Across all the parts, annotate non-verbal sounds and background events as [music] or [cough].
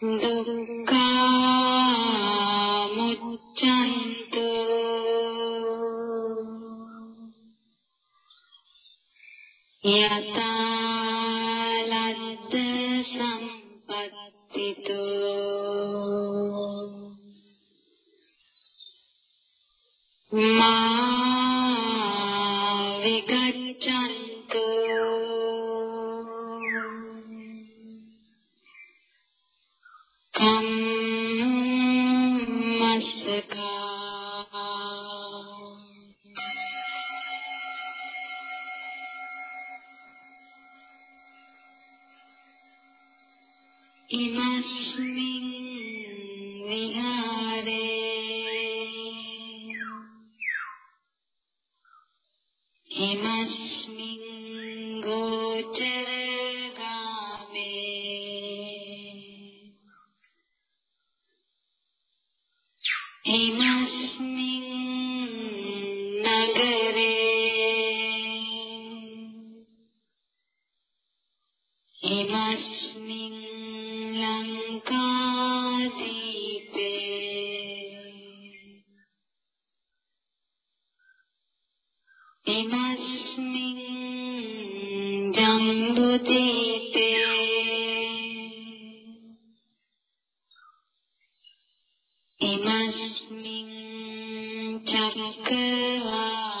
嗯嘟高 ඉමස්මින් චක්කවා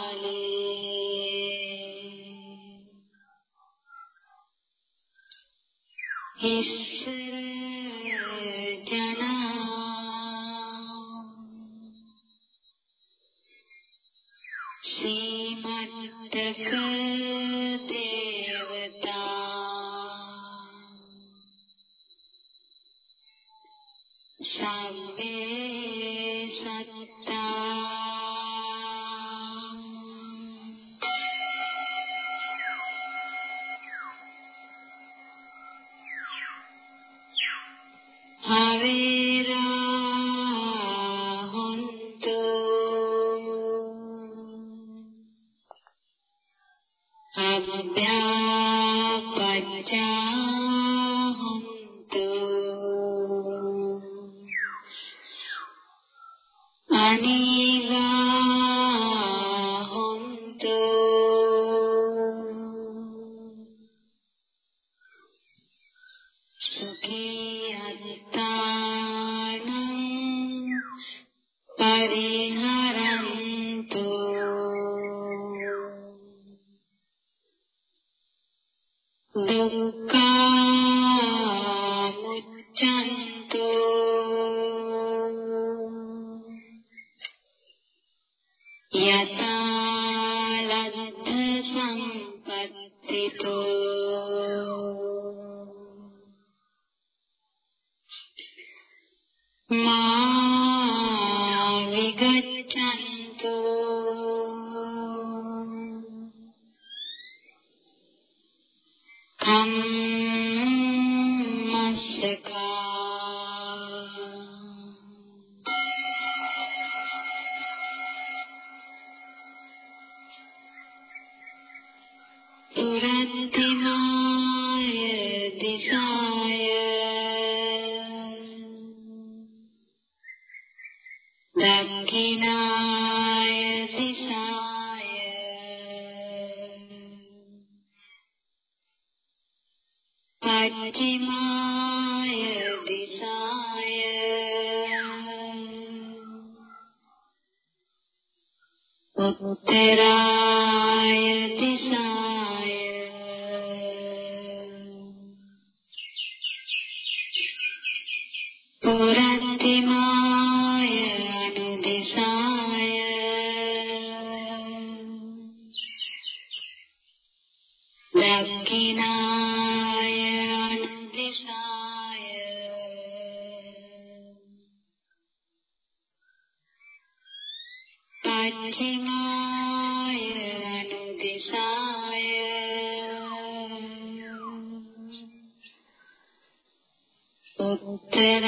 ಉತ್ತರ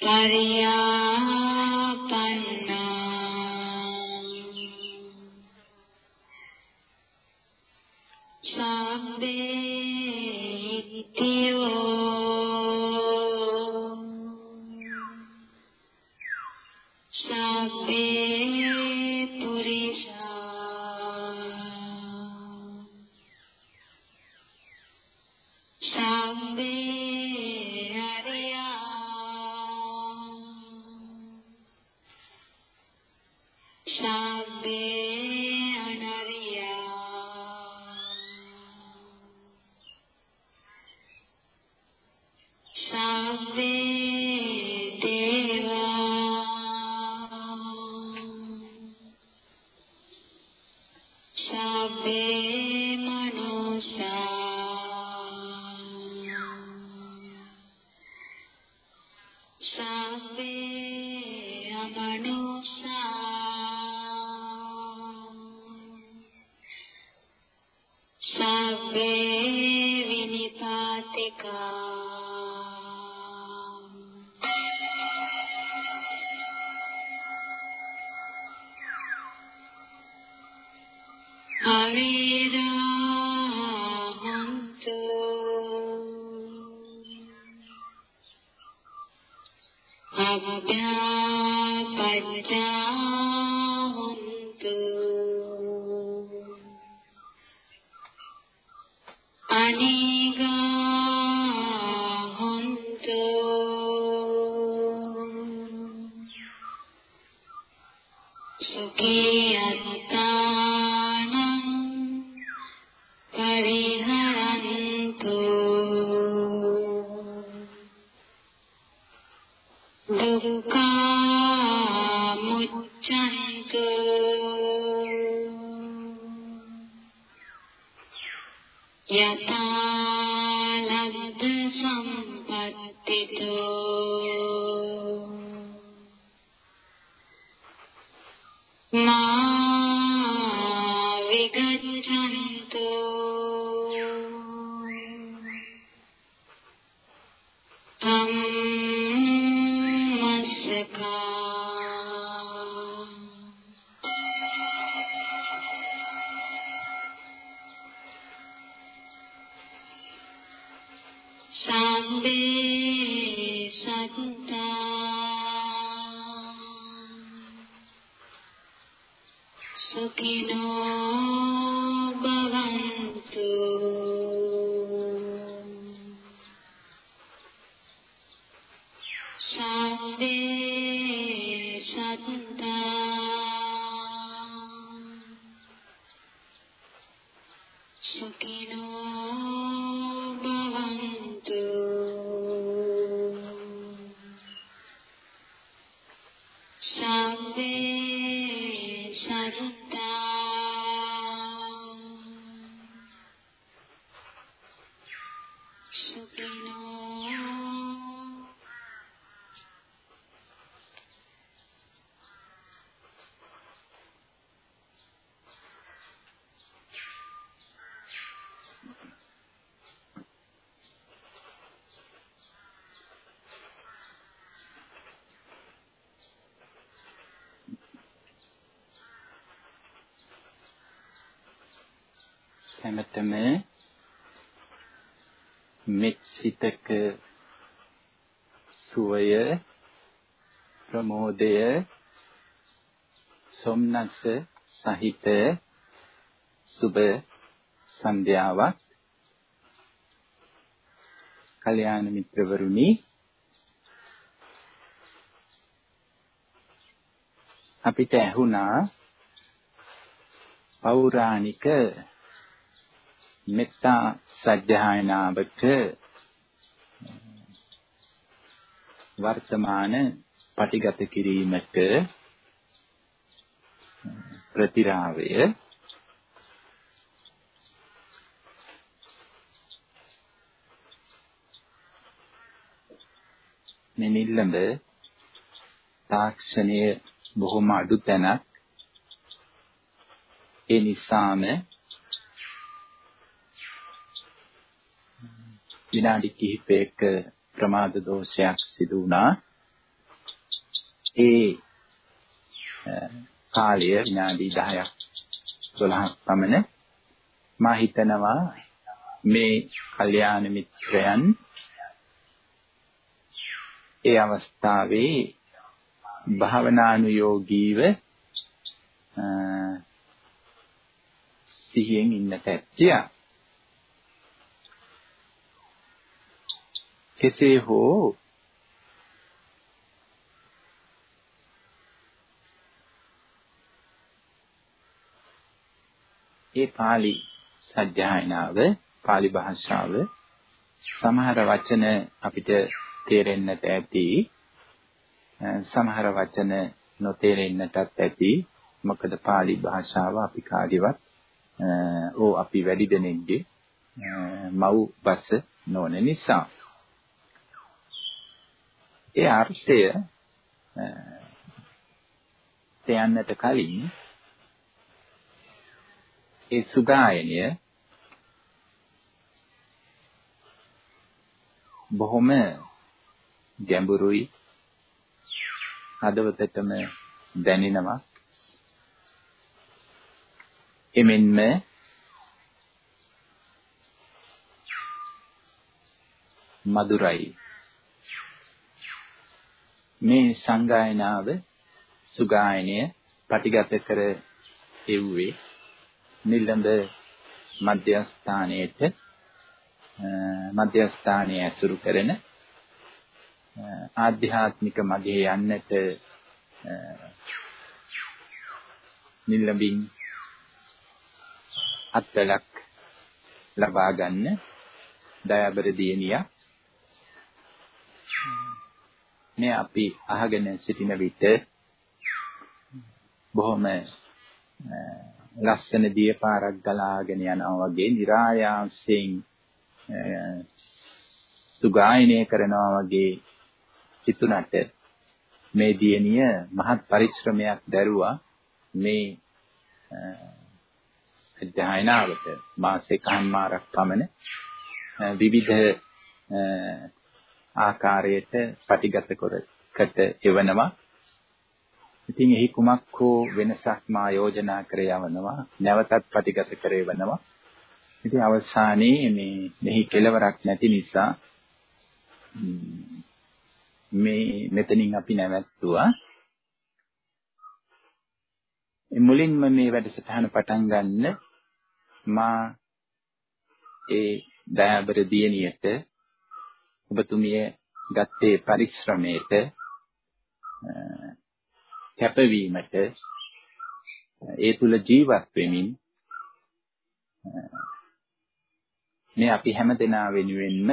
පරියා අත්තා පච්චා شاكر හැමතෙම මෙත් සිතක සුවය ප්‍රමෝදය සොම්නස සහිත සුබ සන්ධ්‍යාවක් කල්‍යාණ මිත්‍රවරුනි අපිට ඇහුණා පෞරාණික මෙත්තා සජ්ජායනාවක වර්තමාන පටිගත කිරීමට ප්‍රතිරාවය. මේ නිල්ලඹ තාක්ෂණය බොහොම අඩු තැනක් ඒ නිසාම විනාඩි කිහිපයක ප්‍රමාද දෝෂයක් සිදු වුණා. ඒ කාලය විනාඩි 10ක් 12ක් පමණ මා හිතනවා මේ කල්යාණ මිත්‍රයන් ඒ අවස්ථාවේ භාවනානුයෝගීව සිහියෙන් ඉන්නට ඇත්තියා. කෙසේ හෝ ඒ pāli සජ්ජායනාව pāli භාෂාව සමහර වචන අපිට තේරෙන්නට ඇති. සමහර වචන නොතේරෙන්නටත් ඇති. මොකද pāli භාෂාව අපි කාගේවත් ඕ අපි වැඩි දෙනෙක්ගේ මව් බස නොවන නිසා. ඒ අර්ථය තයන්නට කලින් ඒ සුගායනය බොහොම ගැඹුරුයි හදවතටම දැනෙනවා. එමෙන්ම මధుරයි. මේ සංගායනාව සුගායනය පටිගත කර එව්වේ නිලඹ මධ්‍යස්ථානයේට මධ්‍යස්ථානයේ ඇසුරු කරන ආධ්‍යාත්මික මගේ යන්නට නිලඹින් අත්වලක් ලබා ගන්න දයාබර දියණියක් මේ අපි අහගෙන සිටින විට බොහොම ලස්සන දියපාරක් ගලාගෙන යනවා වගේ નિરાයාසයෙන් සුගායනය කරනවා වගේ හිතුණට මේ දියණිය මහත් පරිශ්‍රමයක් දැරුවා. මේ අධ්‍යයනාවට මාසෙකමාරක් පමණ විවිධ ආකාරයට පටිගත කරකට එවනවා. ඉතින් එහි කුමක් හෝ වෙනසක් මා යෝජනා කර යවනවා. නැවතත් පටිගත කර එවනවා. ඉතින් අවසානයේ මේ මෙහි කෙලවරක් නැති නිසා මේ මෙතනින් අපි නැවැත්තුවා. මුලින්ම මේ වැඩසටහන පටන් ගන්න මා ඒ දයාබර දියණියට ඔබතුමිය ගත්තේ පරිශ්‍රමයට කැපවීමට ඒ තුල ජීවත් වෙමින් මේ අපි හැමදෙනා වෙනුවෙන්ම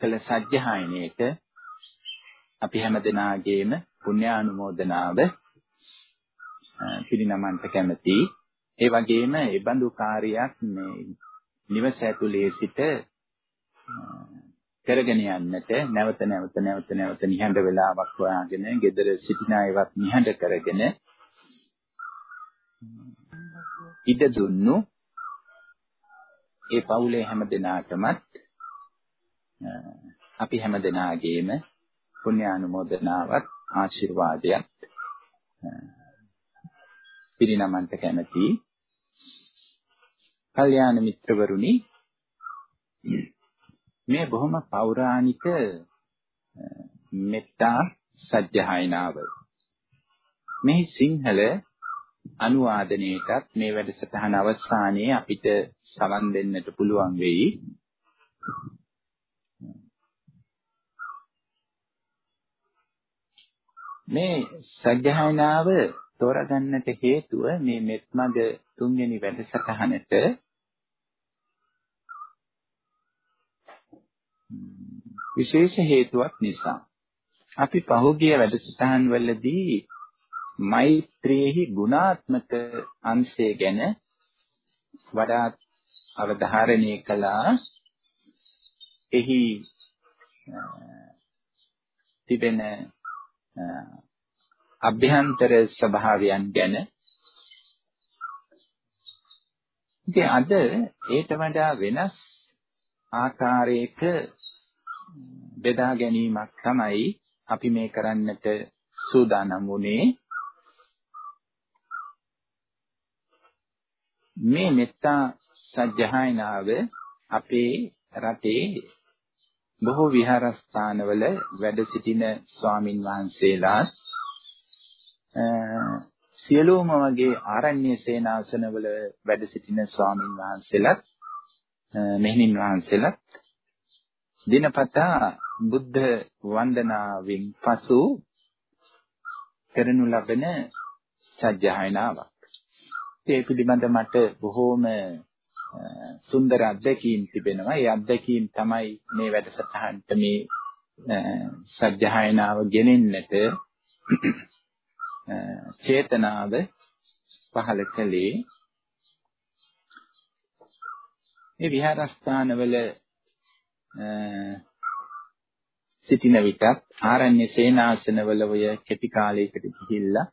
කළ සත්‍යයනයේට අපි හැමදෙනාගේම පුණ්‍යානුමෝදනාව පිරිනමන්ට කැමැතියි. ඒ වගේම ඒ බඳු කාර්යයක් මේ නිවස ඇතුලේ සිට කරගෙන යන්නට නැවත නැවත නැවත නැවත නිහඬ වෙලාවක් හොයාගෙන gedara සිටින අයවත් නිහඬ කරගෙන ඉඩ දුන්නු. ඒ පවුලේ හැම දෙනාටමත් අපි හැම දෙනාගේම පුණ්‍යානුමෝදනාවත් ආශිර්වාදයක් පිරිනමන්ට කැමැති. කල්යාණ මිත්‍රවරුනි මේ බොහොම පෞරාණික මෙත්තා සත්‍යයනාව. මේ සිංහල අනුවාදනයටත් මේ වැඩසටහන අවසානයේ අපිට සවන් දෙන්නට පුළුවන් වෙයි. මේ සත්‍යයනාව තෝරගන්නට හේතුව මේ මෙත්මග තුන්වෙනි වැඩසටහනට විශේෂ හේතුවක් නිසා. අපි පහුගිය වැඩසටහන් වලදී මෛත්‍රියෙහි ගුණාත්මක අංශය ගැන වඩාත් අවධාරණය කළා. එහි තිබෙන අභ්‍යන්තර ස්වභාවයන් ගැන. ඉතින් අද ඒට වඩා වෙනස් ආකාරයක බෙදා ගැනීමක් තමයි අපි මේ කරන්නට සූදානම් වුණේ. මේ මෙත්තා සජ්ජහායනාව අපේ රටේ බොහෝ විහාරස්ථානවල වැඩ සිටින ස්වාමින් වහන්සේලා සියලුම වගේ ආරණ්‍ය සේනාසනවල වැඩ සිටින ස්වාමින් වහන්සේලාත් මෙහෙණින් වහන්සේලාත් දිනපතා බුද්ධ වන්දනාවෙන් පසු කරනු ලබන සජ්ජායනාවක්. ඒ පිළිබඳ මට බොහෝම සුන්දර අත්දැකීම් තිබෙනවා. ඒ අත්දැකීම් තමයි මේ වැඩසටහනට මේ සජ්ජායනාව ගෙනෙන්නට චේතනාව පහළ කළේ. මේ විහාරස්ථානවල සිටින විටත් ආරණ්‍ය සේනාසනවල ඔය කෙටි කාලයකට ගිහිල්ලා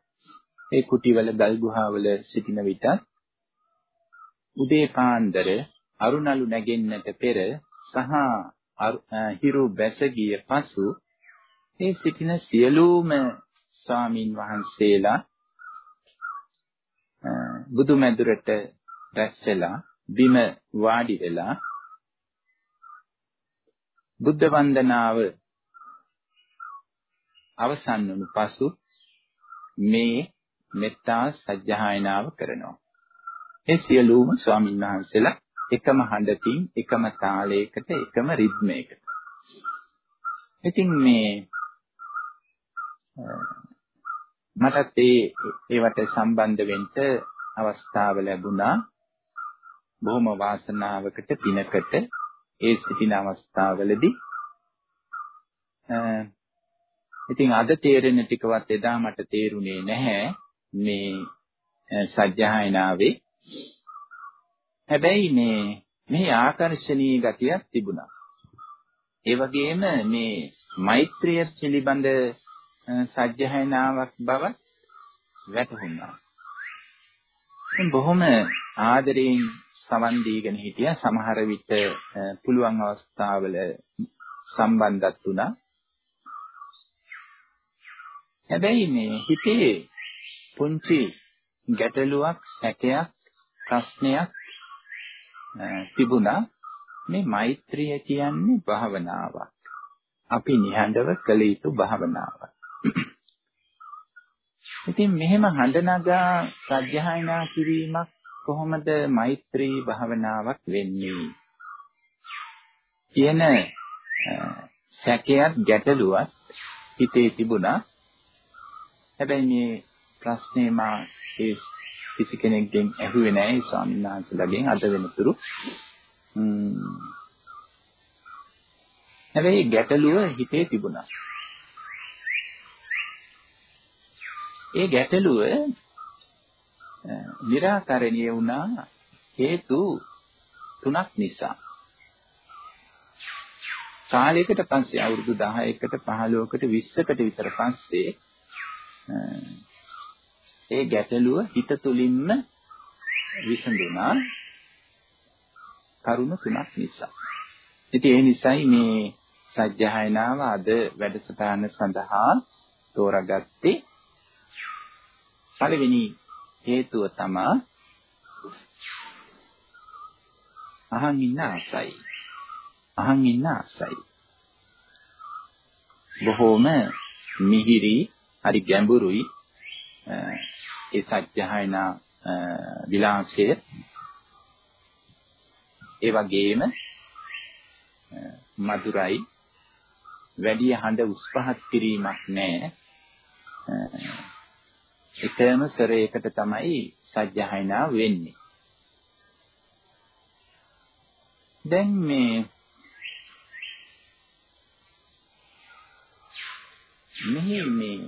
ඒ කුටිවල ගල් ගුහාවල සිටින විටත් උදේ පාන්දර අරුණලු නැගෙන්නට පෙර සහ හිරු බැස ගිය පසු ඒ සිටින සියලුම ස්වාමින් වහන්සේලා බුදුමැදුරට රැස්ලා බිම වාඩි වෙලා බුද්ධ වන්දනාව අවසන් වුණු පසු මේ මෙත්තා සජ්ජහායනාව කරනවා. ඒ සියලුම ස්වාමීන් වහන්සේලා එකම හඬකින් එකම තාලයකට එකම රිද්මයකට. ඉතින් මේ මටත් ඒ ඒවට සම්බන්ධ වෙන්න අවස්ථාව ලැබුණා. බොහොම වාසනාවකට පිනකට ඒ සිටින අවස්ථාවවලදී ඉතින් අද තේරෙන ටිකවත් එදා මට තේරුනේ නැහැ මේ සත්‍යයනාවේ හැබැයි මේ මේ ආකර්ශනීය ගතියක් තිබුණා. ඒ වගේම මේ මෛත්‍රිය පිළිබඳ සත්‍යයනාවක් බව වැටහුණා. බොහොම ආදරයෙන් සමන් දීගෙන හිටියා සමහර විට පුළුවන් අවස්ථාවල සම්බන්ධත් වුණා. හැබැයි මේ හිතේ පුංචි ගැටලුවක් සැකයක් ප්‍රශ්නයක් තිබුණා මේ මෛත්‍රිය කියන්නේ භාවනාවක්. අපි නිහඬව කළ යුතු භාවනාවක්. ඉතින් මෙහෙම හඬ නගා සත්‍යයනා කිරීමක් කොහොමද මෛත්‍රී භාවනාවක් වෙන්නේ කියන සැකයක් ගැටලුවක් හිතේ තිබුණා. හැබැයි මේ ප්‍රශ්නේ මා ඒ කිසි කෙනෙක්ගෙන් ඇහුවේ නැහැ ස්වාමීන් වහන්සේලාගෙන් අද වෙනතුරු. හැබැයි ගැටලුව හිතේ තිබුණා. ඒ ගැටලුව निराකරණය වුණා හේතු තුනක් නිසා. කාලයකට පස්සේ අවුරුදු 10කට 15කට 20කට විතර පස්සේ ඒ ගැටලුව හිත තුලින්ම විසඳුණා කරුණු තුනක් නිසා. ඉතින් ඒ නිසයි මේ සත්‍යයනාව අද වැඩසටහන සඳහා තෝරාගත්තේ. පළවෙනි හේතුව තමයි අහන් ඉන්න ආසයි. අහන් ඉන්න ආසයි. බොහෝම මිහිරි හරි ගැඹුරුයි ඒ සත්‍යයනා විලාසය ඒ වගේම මధుරයි වැඩි හඬ උස් පහත් කිරීමක් නැහැ එකම සරයකට තමයි සත්‍යයනා වෙන්නේ. දැන් මේ මෙහි මේ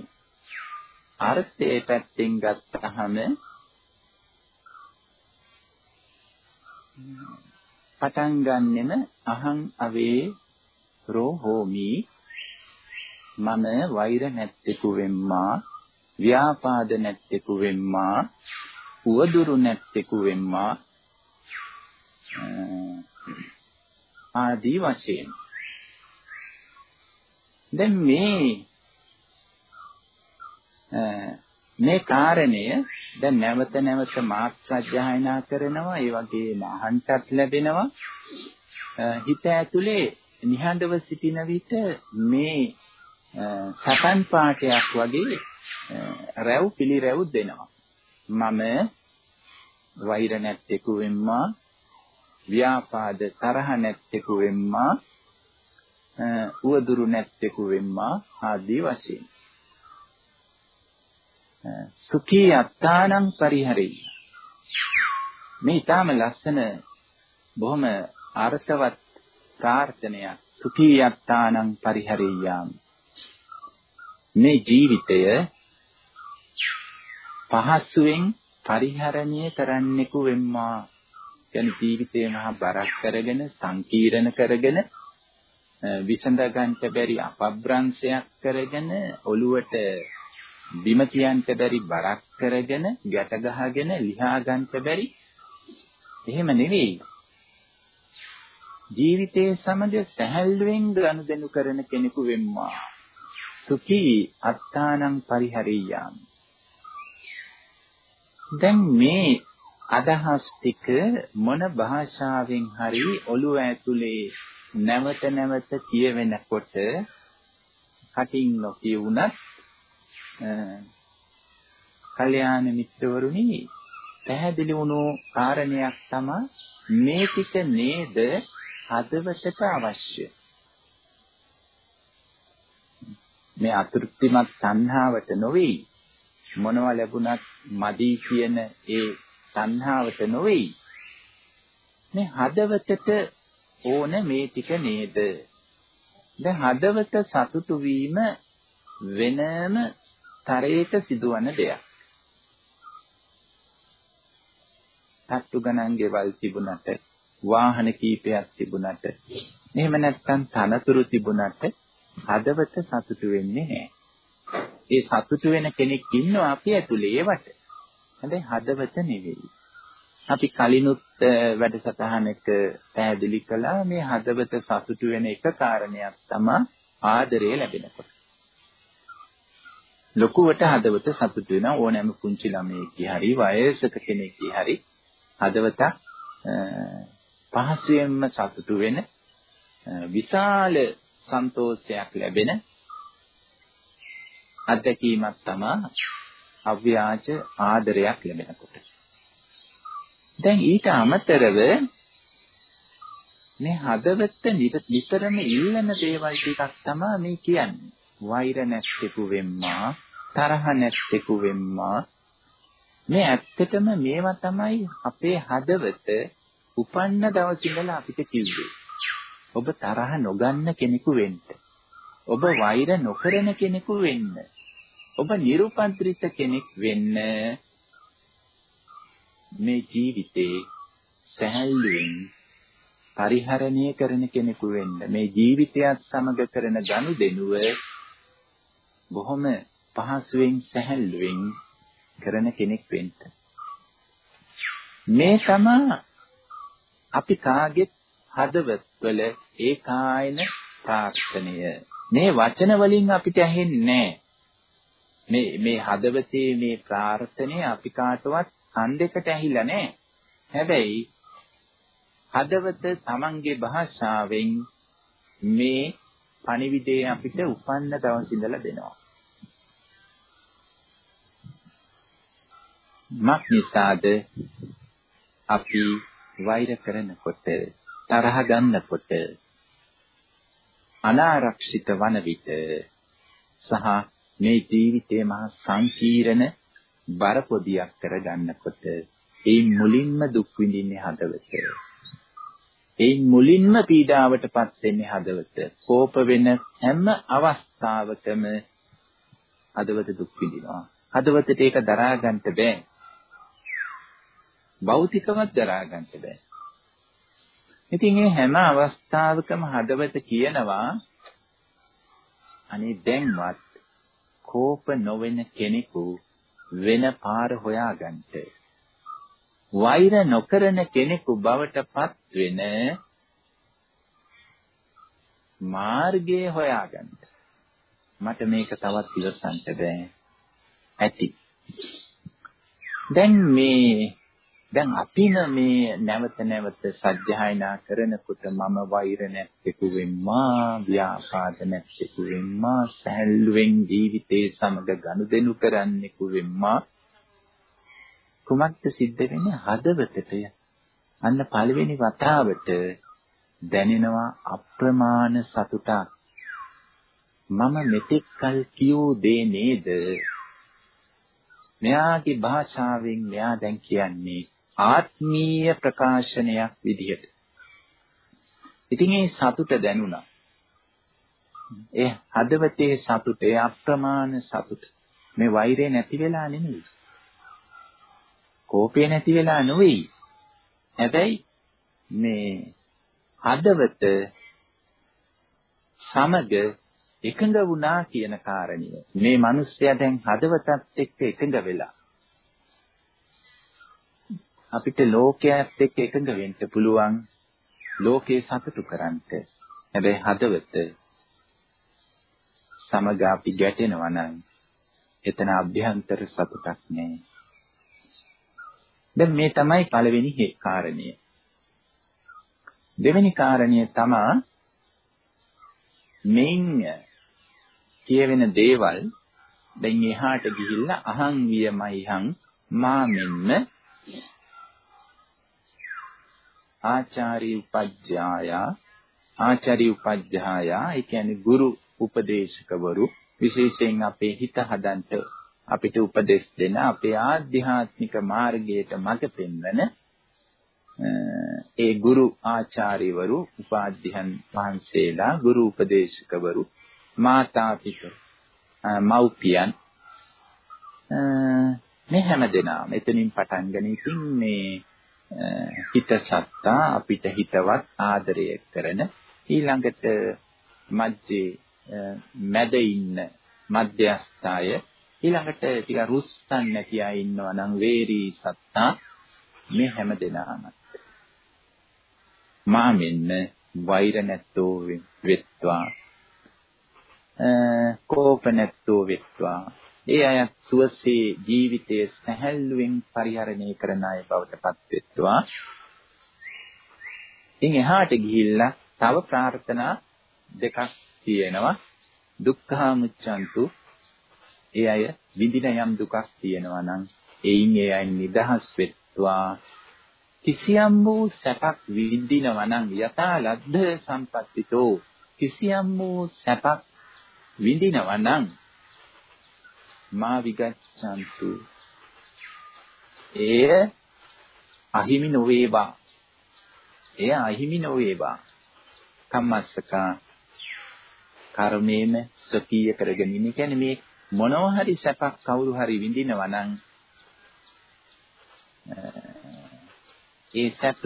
අර්ථයේ පැත්තෙන් ගත්තහම පටන් ගන්නෙම අහං අවේ රෝ හෝමි. මම වෛර නැත්තේකු වෙම්මා. ව්‍යාපාද නැත්තේකු වෙම්මා උවදුරු නැත්තේකු වෙම්මා ආදී වශයෙන්. දැන් මේ මේ කාරණය දැන් නැවත නැවත මාත් සත්‍යයනා කරනවා ඒ වගේම අහන්ටත් ලැබෙනවා. හිත ඇතුලේ නිහඬව සිටින විට මේ සතන් පාඨයක් වගේ රැව් පිළිරැව් දෙනවා මම වෛර නැත්තේකු වෙම්මා ව්‍යාපාද තරහ නැත්තේකු වෙම්මා උවදුරු නැත්තේකු වෙම්මා ආදී වශයෙන් සුඛී අත්තානං පරිහරෙයි. මේ ඊටාම ලස්සන බොහොම අර්ථවත් ප්‍රාර්ථනයක් සුඛී අත්තානං පරිහරෙය්‍යාම. මේ ජීවිතය පහසුවෙන් පරිහරණය කරන්නෙකු වෙම්මා. කියන්නේ ජීවිතේ මහා බරක් කරගෙන සංකීර්ණ කරගෙන විසඳ ගන්නට බැරි අපබ්‍රංශයක් කරගෙන ඔළුවට බිම තියන්ට බැරි බරක් කරගෙන ගැට ගහගෙන ලිහා ගන්නට බැරි. එහෙම නෙවෙයි. ජීවිතයේ සමග සැහැල්ලුවෙන් ගනුදෙනු කරන කෙනෙකු වෙම්මා සුඛී අත්තානං පරිහරියාම් දැන් මේ අදහස් ටික මොන භාෂාවෙන් හරි ඔළුව ඇතුලේ නැවත නැවත කියවෙනකොට කටින් නොකියුණත් කල්යාණ මිත්‍රවරුනි පැහැදිලි වුණු කාරණයක් තමයි මේ ටික නේද හදවතට අවශ්‍ය. මේ අතෘප්තිමත් තණ්හාවට නොවේයි. මොනව ලැබුණත් මදි කියන ඒ තණ්හාවට නොවේයි. මේ හදවතට ඕන මේ ටික නේද? දැන් හදවත සතුටු වීම වෙනම තරයක සිදුවන දෙයක්. තට්ටු ගණන් ගෙවල් තිබුණට වාහන කීපයක් තිබුණට එහෙම නැත්නම් තනතුරු තිබුණට හදවත සතුටු වෙන්නේ නැහැ. ඒ සතුටු වෙන කෙනෙක් ඉන්නවා අපි ඇතුලේ ඒවට. හැබැයි හදවත නෙවෙයි. අපි කලිනුත් වැඩසටහනක පැහැදිලි කළා මේ හදවත සතුටු වෙන එක කාරණයක් තමයි ආදරය ලැබෙනකොට. ලොකුවට හදවත සතුටු වෙන ඕනෑම පුංචි ළමයෙක්ගේ හරි වයසක කෙනෙක්ගේ හරි හදවත පහසුවෙන්ම සතුටු වෙන විශාල සන්තෝෂයක් ලැබෙන අත්දැකීමක් තමයි අව්‍යාජ ආදරයක් ලැබෙනකොට. දැන් ඊට අමතරව මේ හදවත නිතරම ඉල්ලන දේවල් ටිකක් තමයි මේ කියන්නේ. වෛර නැත්තේකු වෙම්මා, තරහ නැත්තේකු වෙම්මා. මේ ඇත්තටම මේවා තමයි අපේ හදවත උපන්න දවස් ඉඳලා අපිට කිව්වේ. ඔබ තරහ නොගන්න කෙනෙකු වෙන්න. ඔබ වෛර නොකරන කෙනෙකු වෙන්න. ඔබ නිර්පන්ත්‍රිත කෙනෙක් වෙන්න මේ ජීවිතේ සැහැල්ලුවෙන් පරිහරණය කරන කෙනෙකු වෙන්න මේ ජීවිතයත් සමග කරන ගනුදෙනුව බොහොම පහසුවෙන් සැහැල්ලුවෙන් කරන කෙනෙක් වෙන්න. මේ තමයි අපි කාගෙත් හදවත්වල ඒකායන ප්‍රාර්ථනය. මේ වචන වලින් අපිට ඇහෙන්නේ මේ මේ හදවතේ මේ ප්‍රාර්ථනය අපි කාටවත් කන් දෙකට ඇහිලා නැහැ. හැබැයි හදවත තමන්ගේ භාෂාවෙන් මේ පණිවිඩය අපිට උපන්න දවස් ඉඳලා දෙනවා. මක් නිසාද අපි වෛර කරනකොට තරහ ගන්නකොට අනාරක්ෂිත වන විට සහ මේ ජීවිතේ මහා සංකීර්ණ බරපොදියක් කරගන්නකොට ඒ මුලින්ම දුක් විඳින්නේ හදවත. ඒ මුලින්ම පීඩාවටපත් වෙන්නේ හදවත. කෝප වෙන හැම අවස්ථාවකම හදවත දුක් විඳිනවා. හදවතට ඒක දරා ගන්න බෑ. භෞතිකවත් දරා ගන්න බෑ. ඉතින් මේ හැම අවස්ථාවකම හදවත කියනවා අනේ දැන්වත් කෝප නොවන කෙනෙකු වෙන පාර හොයාගන්නට වෛර නොකරන කෙනෙකු බවට පත් වෙන මාර්ගය හොයාගන්න. මට මේක තවත් ඉවසන්න බෑ. ඇති. දැන් මේ දැන් අපින මේ නැවත නැවත සත්‍යයනා කරනකොට මම වෛර නැත්තේකු වෙම්මා ව්‍යාපාද නැත්තේකු වෙම්මා සැහැල්ලුවෙන් ජීවිතේ සමග ගනුදෙනු කරන්නෙකු වෙම්මා. කුමක්ද සිද්ධ වෙන්නේ? හදවතට අන්න පළවෙනි වතාවට දැනෙනවා අප්‍රමාණ සතුටක්. මම මෙතෙක් කල් කියූ දේ නේද? මෙයාගේ භාෂාවෙන් මෙයා දැන් කියන්නේ ආත්මීය ප්‍රකාශනයක් විදිහට. ඉතින් ඒ සතුට දැනුණා. ඒ හදවතේ සතුට, ඒ අප්‍රමාණ සතුට. මේ වෛරය නැති වෙලා නෙමෙයි. කෝපය නැති වෙලා නෙවෙයි. හැබැයි මේ හදවත සමග එකඟ වුණා කියන කාරණය. මේ මිනිස්සයා දැන් හදවතත් එක්ක එකඟ වෙලා අපිට ලෝකයක් එක්ක එකඟ වෙන්න පුළුවන් ලෝකේ සතුටු කරන්ට. හැබැයි හදවත සමග අපි ගැටෙනවා නම් එතන අභ්‍යන්තර සතුටක් නෑ. දැන් මේ තමයි පළවෙනි කාරණය. දෙවෙනි කාරණය තමයි මෙයින් කියවෙන දේවල් දැන් එහාට ගිහිල්ලා අහං වියමයිහං මා මෙන්න ආචාර්ය උපජ්ජාය. ආචාර්ය උපජ්ජාය ඒ කියන්නේ ගුරු උපදේශකවරු. විශේෂයෙන් අපේ හිත හදන්ට අපිට උපදෙස් දෙන අපේ ආධ්‍යාත්මික මාර්ගයට මඟ පෙන්වන ඒ ගුරු ආචාර්යවරු උපාධ්‍යයන් වහන්සේලා ගුරු උපදේශකවරු මාතා පිත මව්පියන්. මේ හැම දෙනාම එතනින් පටන් ගනිමින් මේ හිත සත්තා අපිට හිතවත් ආදරය කරන ඊළඟට මජ්ජේ මැද ඉන්න මධ්‍යස්ථාය. ඊළඟට ටික රුස්සන් නැති අය ඉන්නවා නම් වේරි සත්තා. මේ හැම දෙනාම. මා මෙන්න වෛර නැත්තෝ වෙත්වා. කෝප නැත්තෝ වෙත්වා. ඒ අය සුවසේ ජීවිතයේ සැහැල්ලුවෙන් පරිහරණය කරන අය බවට පත් වෙත්වා. ඉන් එහාට ගිහිල්ලා තව ප්‍රාර්ථනා දෙකක් තියෙනවා. දුක්ඛාමුච්ඡන්තු ඒ අය විඳින යම් දුකක් තියෙනවා නම් එයින් ඒ අය නිදහස් වෙත්වා. කිසියම් වූ සැපක් විඳිනවා නම් යථා ලද්ද සම්පත්තිතෝ. කිසියම් වූ සැපක් විඳිනවා නම් මා විගච්ඡන්තු. එය අහිමි නොවේවා. එය අහිමි නොවේවා. කම්මස්සකා. කර්මේම සකීය කරගෙන ඉන්නේ. කියන්නේ මේ මොනවා හරි සැපක් කවුරු හරි විඳිනවා නම් ඒ සැප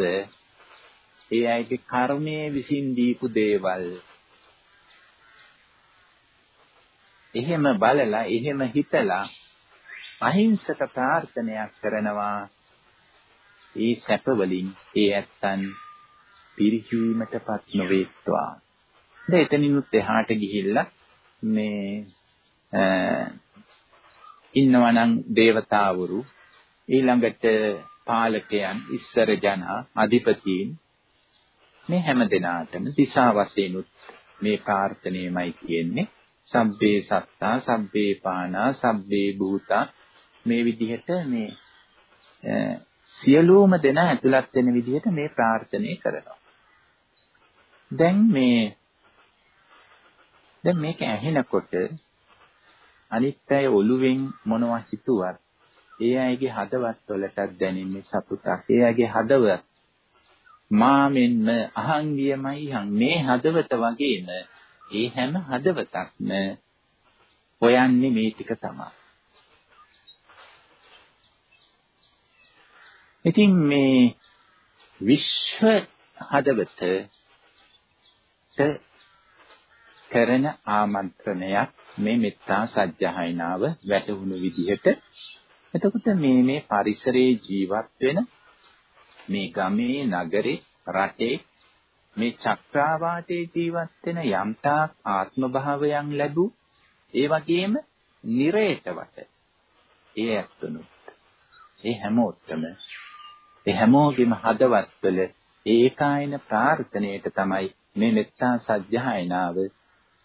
ඒ අයගේ කර්මයේ විසින් දීපු දේවල් එහෙම බලලා එහෙම හිතලා අහිංසක ප්‍රාර්ථනයක් කරනවා ඒ සැප වලින් ඒ ඇත්තන් පිරිහීමටපත් නොවේත්වා. දැන් එතනිනුත් එහාට ගිහිල්ලා මේ ඉන්නවනම් దేవතාවුරු ඊළඟට පාලකයන් ඉස්සර ජනා අධිපතීන් මේ හැම දිනාටම දිසා වශයෙන්ුත් මේ ප්‍රාර්ථනෙමයි කියන්නේ සබ්බේ සත්තා සබ්බේ පානා සබ්බේ භූතා මේ විදිහට මේ සියලුම දෙනා ඇතුළත් වෙන විදිහට මේ ප්‍රාර්ථනා කරනවා දැන් මේ දැන් මේක ඇහෙනකොට අනිත් අය ඔළුවෙන් මොනවා හිතුවත් ඒ අයගේ හදවත් වලටත් දැනෙන්නේ සතුටක්. ඒ අයගේ හදවත් මා මෙන්න අහංගියමයි හං මේ හදවත වගේම ඒ හැම හදවතක්ම හොයන්නේ මේ ටික තමයි. ඉතින් මේ විශ්ව හදවත කරන ආමන්ත්‍රණයක් මේ මෙත්තා සත්‍යයනාව වැටහුණු විදිහට එතකොට මේ මේ පරිසරයේ ජීවත් වෙන මේ ගමේ නගරේ රටේ මේ චක්‍රාවාටේ ජීවත් වෙන යම්තාක් ආත්ම භාවයන් ලැබූ ඒ වගේම නිරේතවට ඒ ඇත්තනුත් ඒ හැමෝටම ඒ හැමෝගෙම හදවත්වල ඒකායන ප්‍රාර්ථනයට තමයි මේ මෙත්තා සත්‍යයනාව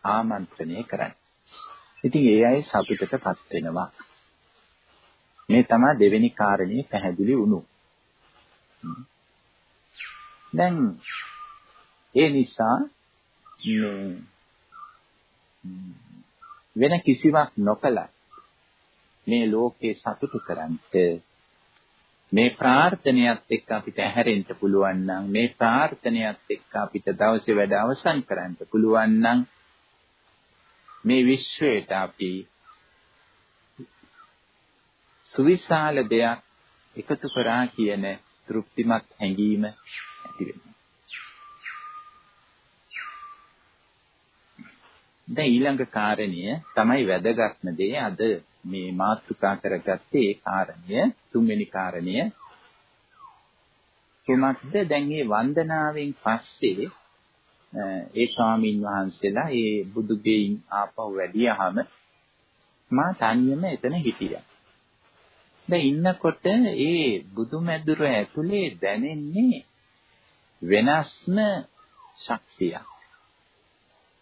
ආමන්ත්‍රණය කරන්නේ. ඉතින් ඒ අය සතුටටපත් වෙනවා. මේ තමයි දෙවෙනි කාරණේ පැහැදිලි වුණු. දැන් ඒ නිසා වෙන කිසිවක් නොකලත් මේ ලෝකේ සතුටු කරන්ට මේ ප්‍රාර්ථනයත් එක්ක අපිට ඇහැරෙන්න පුළුවන් නම් මේ ප්‍රාර්ථනයත් එක්ක අපිට දවසේ වැඩ අවසන් කරන්න පුළුවන් නම් මේ විශ්වයට අපි සුවිශාල දෙයක් එකතු කරා කියන තෘප්තිමත් හැඟීම ඇති වෙනවා. දැන් ඊළඟ කාරණය තමයි වැදගත්ම දේ අද මේ මාතෘකා කරගත්තේ ඒ කාරණය තුන්වෙනි කාරණය කුමක්ද දැන් මේ වන්දනාවෙන් පස්සේ ඒ ස්වාමින් වහන්සේලා ඒ බුදු ගෙයින් ආපහු වැඩියාම මා තනියම එතන හිටියා. දැන් ඉන්නකොට ඒ බුදුමැදුර ඇතුලේ දැනෙන්නේ වෙනස්ම ශක්තියක්.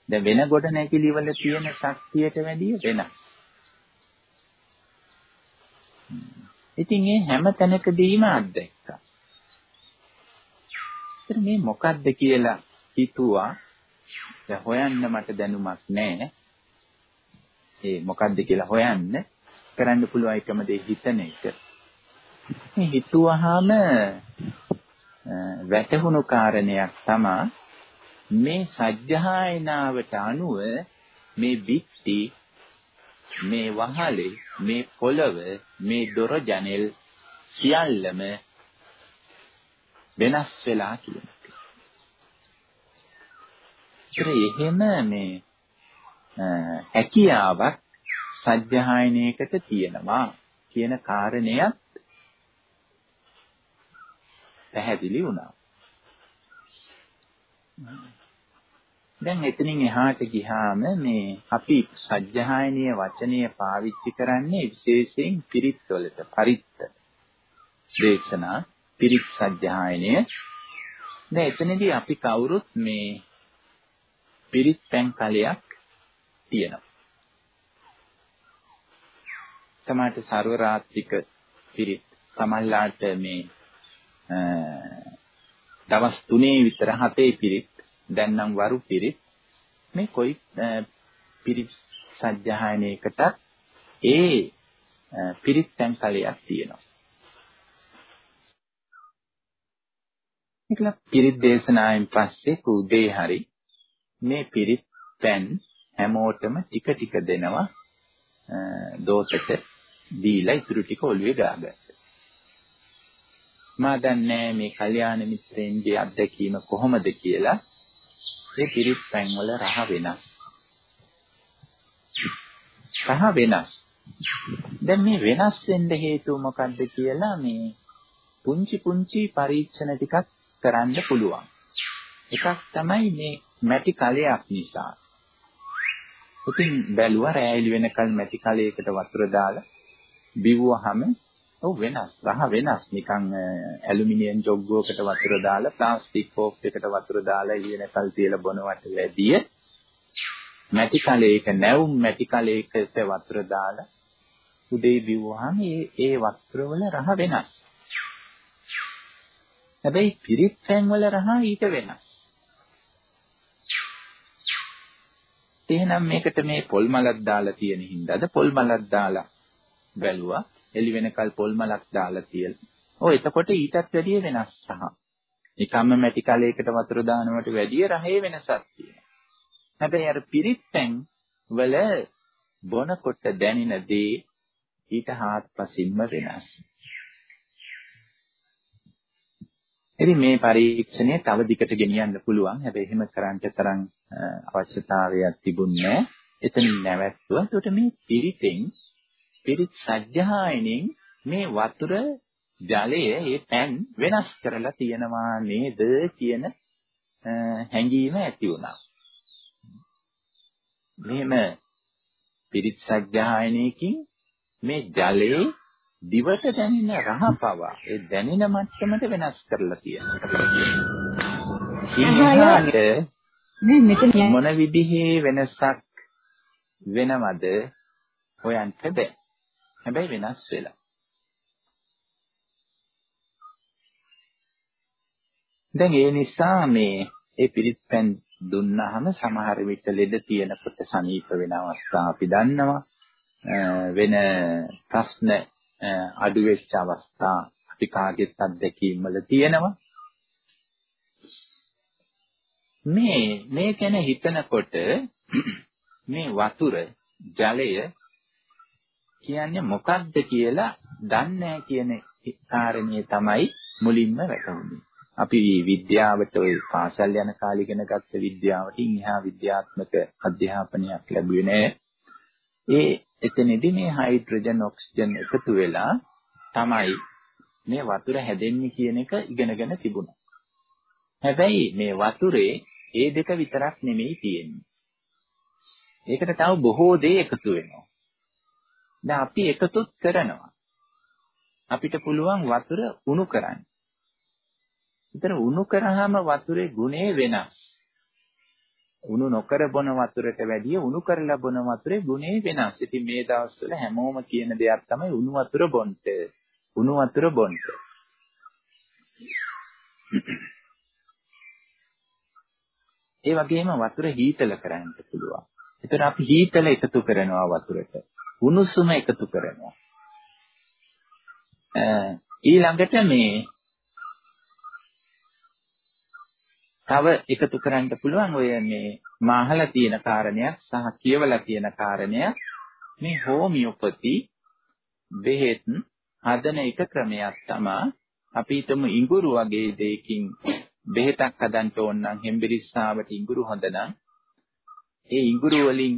දැන් වෙන ගොඩ නැගිලි වල තියෙන ශක්තියට වැඩිය වෙනස්. ඉතින් මේ හැම තැනකදීම අත්දැක්කා. ඒත් මේ මොකද්ද කියලා හිතුවා. දැන් හොයන්න මට දැනුමක් නැහැ. ඒ මොකද්ද කියලා හොයන්න කරන්න පුළුවන් එකම දේ හිතන එක. මේ හිතුවාම වැටහුණු කාරණයක් තමයි මේ සත්‍යයනාවට අනුව මේ බිත්ති මේ වහලේ මේ පොළව මේ දොර ජනෙල් සියල්ලම වෙනස් වෙලා කියන එක. එහෙම මේ හැකියාවක් සත්‍යයනයකට තියෙනවා කියන කාරණයත් පැහැදිලි වුණා. දැන් එතනින් එහාට ගියාම මේ අපි සත්‍යයනීය වචනය පාවිච්චි කරන්නේ විශේෂයෙන් පිරිත් වලට පරිත්ත දේශනා පිරිත් සත්‍යයනය දැන් එතනදී අපි කවුරුත් මේ පිරිත් පැන් කලයක් තියෙනවා. සමහරට ਸਰව රාත්‍රික පිරිත් සමහරලාට මේ දවස් 3 විතර 7 පිරිත් දැන් නම් වරු පිරිත් මේ කොයි පිරිත් සජ්ජායනයකට ඒ පිරිත් තැන් කලයක් තියෙනවා. ඒකලා පිරිත් දේශනාවෙන් පස්සේ කුදේ හරි මේ පිරිත් තැන් හැමෝටම ටික ටික දෙනවා දෝතට දීලා ඉතුරු ටික ඔළුවේ ගාගන්න. මා දන්නේ මේ කල්යාණ මිත්‍රයන්ගේ අත්දැකීම කොහොමද කියලා ඒ පිරිත් පැන් වල රහ වෙනස්. රහ වෙනස්. දැන් මේ වෙනස් වෙන්න හේතුව මොකක්ද කියලා මේ පුංචි පුංචි පරීක්ෂණ ටිකක් කරන්න පුළුවන්. එකක් තමයි මේ මැටි කලයක් නිසා. ඉතින් බැලුවා රෑයිලි වෙනකල් මැටි කලයකට වතුර දාලා බිව්වහම ඔව් වෙනස්. රහ වෙනස්. නිකන් ඇලුමිනියම් ජොග්ගුවකට වතුර දාලා ප්ලාස්ටික් කෝප් එකකට වතුර දාලා ඊනකල් තියලා බොනවට වැඩිය මැටි කලයක නැවුම් මැටි කලයකට වතුර දාලා උදේ බිව්වහම ඒ ඒ වතුර වල රහ වෙනස්. හැබැයි පිරිත් පැන් වල රහ ඊට වෙනස්. එහෙනම් මේකට මේ පොල් මලක් දාලා තියෙන හින්දාද පොල් මලක් දාලා බැලුවා එළි වෙනකල් පොල් මලක් දාලා තියලා. ඔව් එතකොට ඊටත් වැඩිය වෙනස් රහ. නිකම්ම මැටි කලයකට වතුර දානවට වැඩිය රහේ වෙනසක් තියෙනවා. හැබැයි අර පිරිත් පැන් වල බොනකොට දැනෙන දේ ඊට හාත්පසින්ම වෙනස්. ඉතින් මේ පරීක්ෂණය තව දිගට ගෙනියන්න පුළුවන්. හැබැයි එහෙම කරන්න තරම් අවශ්‍යතාවයක් තිබුණේ නැහැ. එතන නැවැත්තුවා. ඒකට මේ පිරිතෙන් පිරිත් සජ්ජායනෙන් මේ වතුර ජලය ඒ පෑන් වෙනස් කරලා තියෙනවා නේද කියන හැඟීම ඇති වුණා. මෙහෙම පිරිත් සජ්ජායනයකින් මේ ජලයේ දිවට දැනෙන රහ පවා ඒ දැනෙන මට්ටමට වෙනස් කරලා තියෙනවා. මොන විදිහේ වෙනසක් වෙනවද හොයන්න බෑ. හැබැයි වෙනස් වෙලා. දැන් ඒ නිසා මේ ඒ පිරිත් පැන් දුන්නාම සමහර විට ලෙඩ තියෙනකොට සනීප වෙන අවස්ථා අපි දන්නවා. වෙන ප්‍රශ්න අඩු වෙච්ච අවස්ථා අපි කාගෙත් අත්දැකීම් වල තියෙනවා. මේ මේ ගැන හිතනකොට මේ වතුර ජලය කියන්නේ මොකක්ද කියලා දන්නේ කියන කාරණේ තමයි මුලින්ම වැටහුනේ. අපි විද්‍යාවට ওই පාසල් යන කාලේ ඉගෙන ගත්ත විද්‍යාවටින් එහා විද්‍යාත්මක අධ්‍යාපනයක් ලැබුවේ නෑ. ඒ එතනදී මේ හයිඩ්‍රජන් ඔක්සිජන් එකතු වෙලා තමයි මේ වතුර හැදෙන්නේ කියන එක ඉගෙනගෙන තිබුණා. හැබැයි මේ වතුරේ ඒ දෙක විතරක් නෙමෙයි තියෙන්නේ. ඒකට තව බොහෝ දේ එකතු වෙනවා. දැන් අපි එකතුත් කරනවා. අපිට පුළුවන් වතුර උණු කරන්න. විතර උණු කරාම වතුරේ ගුණය වෙනස්. උණු නොකර බොන වතුරට වැඩිය උණු කරලා බොන වතුරේ ගුණය වෙනස්. ඉතින් මේ දවස්වල හැමෝම කියන දෙයක් තමයි උණු වතුර බොන්න. උණු වතුර බොන්න. ඒ වගේම වතුර හීතල කරන්න පුළුවන්. ඒතර අපි හීතල එකතු කරනවා වතුරට. උණුසුම එකතු කරනවා. ඊළඟට මේ තව එකතු කරන්න පුළුවන් ඔය මේ මාහලා තියෙන කාරණයක් සහ කියවලා තියෙන කාරණයක් මේ හෝමියෝපති බෙහෙත් හදන එක ක්‍රමයක් තමයි අපි හිතමු ඉඟුරු වගේ දෙයකින් බෙහෙතක් හදන්න ඕන නම් හෙම්බිරිස්සාවට ඉඟුරු හොඳ නම් ඒ ඉඟුරු වලින්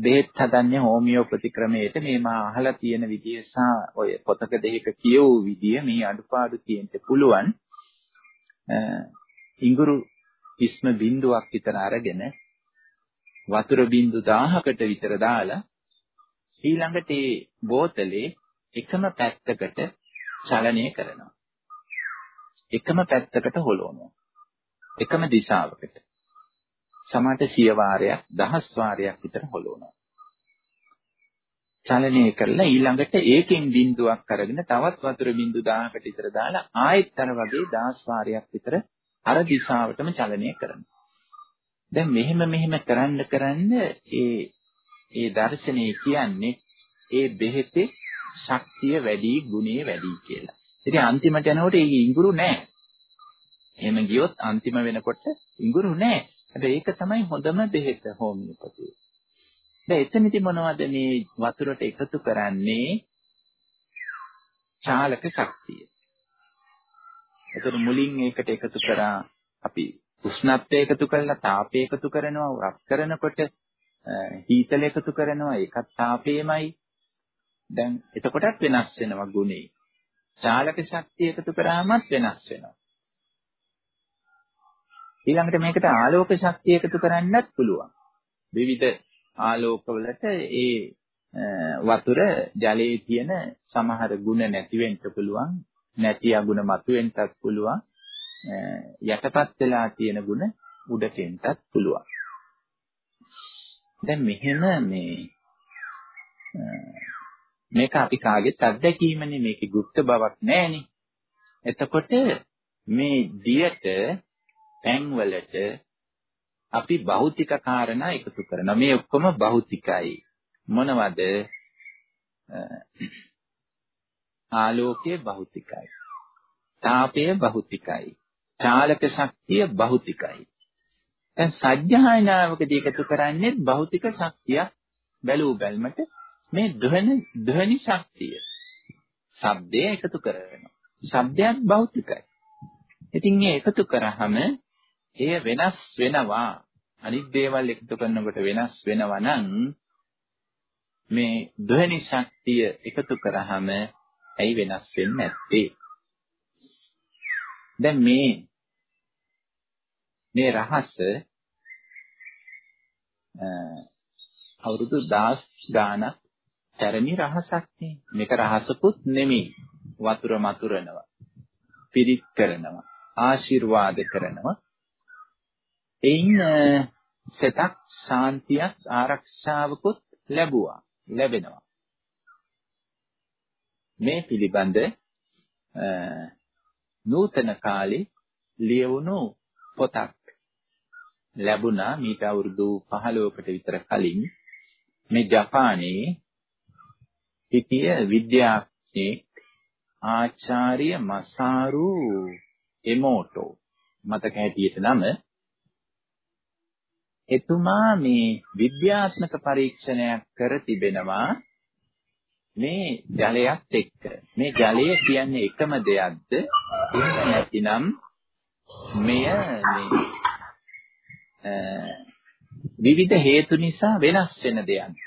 බෙහෙත් හදන්නේ හෝමියෝපති ක්‍රමයට මේ මා අහලා තියෙන විදිය සහ ඔය පොතක දෙයක කියවූ විදිය මේ අඩුපාඩු තියෙන්න පුළුවන් ඉඟුරු ඉස්ම බිඳුවක් විතර අරගෙන වතුර බිඳු 1000කට විතර දාලා ඊළඟට ඒ බෝතලේ එකම පැත්තකට චලනය කරනවා. එකම පැත්තකට හොලවනවා. එකම දිශාවකට. සමහරට සිය වාරයක් දහස් වාරයක් විතර හොලවනවා. චලනය කරලා ඊළඟට ඒකෙන් බිඳුවක් අරගෙන තවත් වතුර බිඳු 1000කට විතර දාලා ආයෙත් අර වගේ දහස් වාරයක් විතර අර දිශාවටම චලනය කරනවා. දැන් මෙහෙම මෙහෙම කරන්න කරන්න ඒ ඒ දර්ශනය කියන්නේ ඒ බෙහෙතේ ශක්තිය වැඩි, ගුණය වැඩි කියලා. ඉතින් අන්තිමට යනකොට ඒ ඉඟුරු නැහැ. එහෙම ගියොත් අන්තිම වෙනකොට ඉඟුරු නැහැ. හැබැයි ඒක තමයි හොඳම බෙහෙත හෝමියෝපතිය. දැන් එතනදි මොනවද මේ වතුරට එකතු කරන්නේ? චාලක ශක්තිය. ඒතර මුලින් ඒකට එකතු කරා අපි උෂ්ණත්වය එකතු කරලා තාපය එකතු කරනවා රත් කරනකොට හීතල එකතු කරනවා ඒකත් තාපයමයි දැන් එතකොටත් වෙනස් වෙනවා ගුණේ චාලක ශක්තිය එකතු කරාමත් වෙනස් වෙනවා ඊළඟට මේකට ආලෝක ශක්තිය එකතු කරන්නත් පුළුවන් විවිධ ආලෝකවලට ඒ වතුර ජලයේ තියෙන සමහර ගුණ නැති වෙන්න පුළුවන් නැති අගුණ මතුවෙන්නත් පුළුවන් යටපත් වෙලා තියෙන ಗುಣ උඩටෙන්ටත් පුළුවන්. දැන් මෙහෙම මේ මේක අපි කාගෙත් අත්දැකීමනේ මේකේ গুপ্ত බවක් නැහෙනේ. එතකොට මේ දියට පැන් වලට අපි භෞතික කාරණා එකතු කරනවා. මේ ඔක්කොම භෞතිකයි. මොනවද? ආලෝකයේ භෞතිකයි. තාපය භෞතිකයි. චාලක ශක්තිය භෞතිකයි. දැන් සත්‍යයනාවකදී එකතු කරන්නේ භෞතික ශක්තිය බැලූ බැල්මට මේ ධ්වනි ධ්වනි ශක්තිය. ශබ්දය එකතු කරනවා. ශබ්දයක් භෞතිකයි. ඉතින් මේ එකතු කරාම එය වෙනස් වෙනවා. අනිත් දේවල් එකතු කරනකොට වෙනස් වෙනවා නම් මේ ධ්වනි ශක්තිය එකතු කරාම ඇයි වෙනස් වෙන්නේ නැත්තේ? දැන් මේ මේ රහස අවුරුදු 10 ගානක් පැරණි රහසක් නේ. මේක රහසකුත් නෙමෙයි. වතුර මතුරනවා. පිරිත් කරනවා. ආශිර්වාද කරනවා. එයින් සතක් ශාන්තියක් ආරක්ෂාවකුත් ලැබුවා. ලැබෙනවා. මේ පිළිබඳ නූතන කාලේ ලියවුණු පොතක් ලැබුණා මීට අවුරුදු 15කට විතර කලින් මේ ජපානයේ හිටිය විද්‍යාඥයෙක් ආචාර්ය මසාරු එමෝටෝ මතක හැටියට නම එතුමා මේ විද්‍යාත්මක පරීක්ෂණයක් කර තිබෙනවා මේ ජලයත් එක්ක මේ ජලය කියන්නේ එකම දෙයක්ද එහෙම නැතිනම් මෙය මේ විවිධ හේතු නිසා වෙනස් වෙන දෙයක්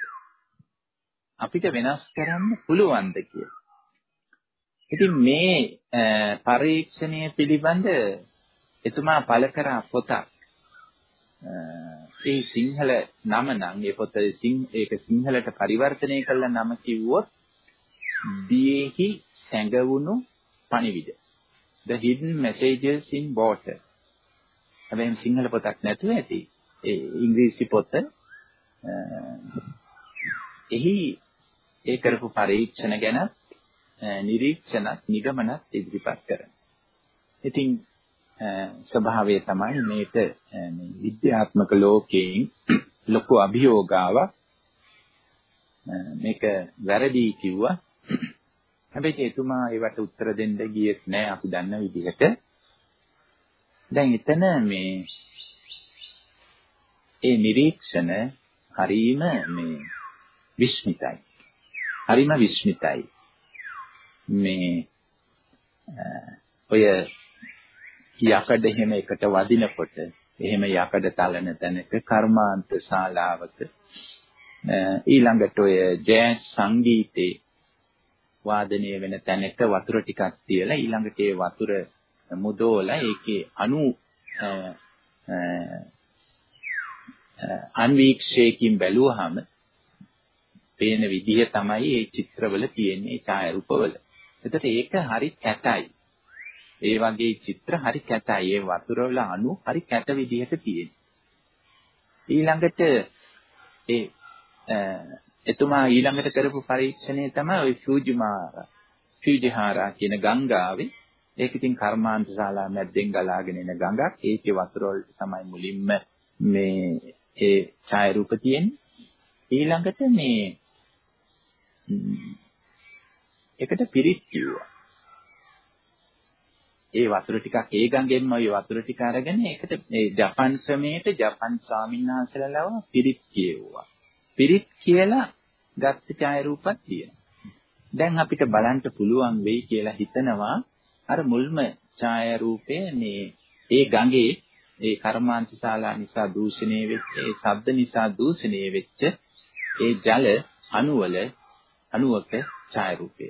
අපිට වෙනස් කරන්න පුළුවන්ද කියලා. ඉතින් මේ පරීක්ෂණය පිළිබඳ එතුමා පළ කරා පොතක්. ඒ සිංහල නම නම් ඒ පොත ඒක සිංහලට පරිවර්තනය කළ නම කිව්වොත් දියේහි සැඟවුණු පණිවිඩ. The Hidden Messages in Water. හැබැයි සිංහල පොතක් නැතුව ඇති. ඒ ඉංග්‍රීසි පොත එහි ඒ කරපු පරීක්ෂණ ගැන නිරීක්ෂණත් නිගමනත් ඉදිරිපත් කරනවා. ඉතින් ස්වභාවය තමයි මේක විද්‍යාත්මක ලෝකයෙන් [clears throat] ලොකු අභියෝගාවක් මේක වැරදි කිව්වා [clears throat] හැබැයි එතුමා ඒවට උත්තර දෙන්න ගියෙත් නෑ අපි දන්න විදිහට. දැන් එතන මේ ඒ නිරීක්ෂණ හරීම මේ විස්මිතයි. හරීම විස්මිතයි. මේ ඔය යකඩ එහෙම එකට වදිනකොට එහෙම යකඩ තලන තැනක කර්මාන්ත ශාලාවක ඊළඟට ඔය ජෑස් සංගීතේ වාදනය වෙන තැනක වතුර ටිකක් තියලා ඊළඟට ඒ වතුර මුදෝලා ඒකේ අණු අන්වීක්ෂයකින් බැලුවාම පේන විදිහ තමයි මේ චිත්‍රවල තියෙන්නේ ඡායාරූපවල. එතකොට ඒක හරි කැතයි. ඒ වගේ චිත්‍ර හරි කැතයි. ඒ වතුරවල අණු හරි කැත විදිහට තියෙන්නේ. ඊළඟට ඒ එතුමා ඊළඟට කරපු පරීක්ෂණය තමයි ওই ෆූජිමාරා ෆූජිහාරා කියන ගංගාවේ ඒක ඉතින් කර්මාන්ත ශාලා මැද්දෙන් ගලාගෙන එන ගඟක්. ඒකේ වතුර වලට තමයි මුලින්ම මේ ඒ ඡායාරූප තියෙන්නේ. ඊළඟට මේ ඒකට පිරිත් කිව්වා. ඒ වතුර ටිකක් ඒ ගඟෙන්ම ওই වතුර ටික අරගෙන ඒකට මේ ජපන් ක්‍රමයට ජපන් ස්වාමීන් වහන්සේලාව පිරිත් කියෙව්වා. පිරිත් කියලා ගත්ත ඡායාරූපක් තියෙනවා. දැන් අපිට බලන්න පුළුවන් වෙයි කියලා හිතනවා අර මුල්ම ඡායාරූපය මේ ඒ ගඟේ ඒ කර්මාන්ත ශාලා නිසා දූෂණය වෙච්ච ඒ ශබ්ද නිසා දූෂණය වෙච්ච ඒ ජල අණුවල අණුවක ඡායාරූපය.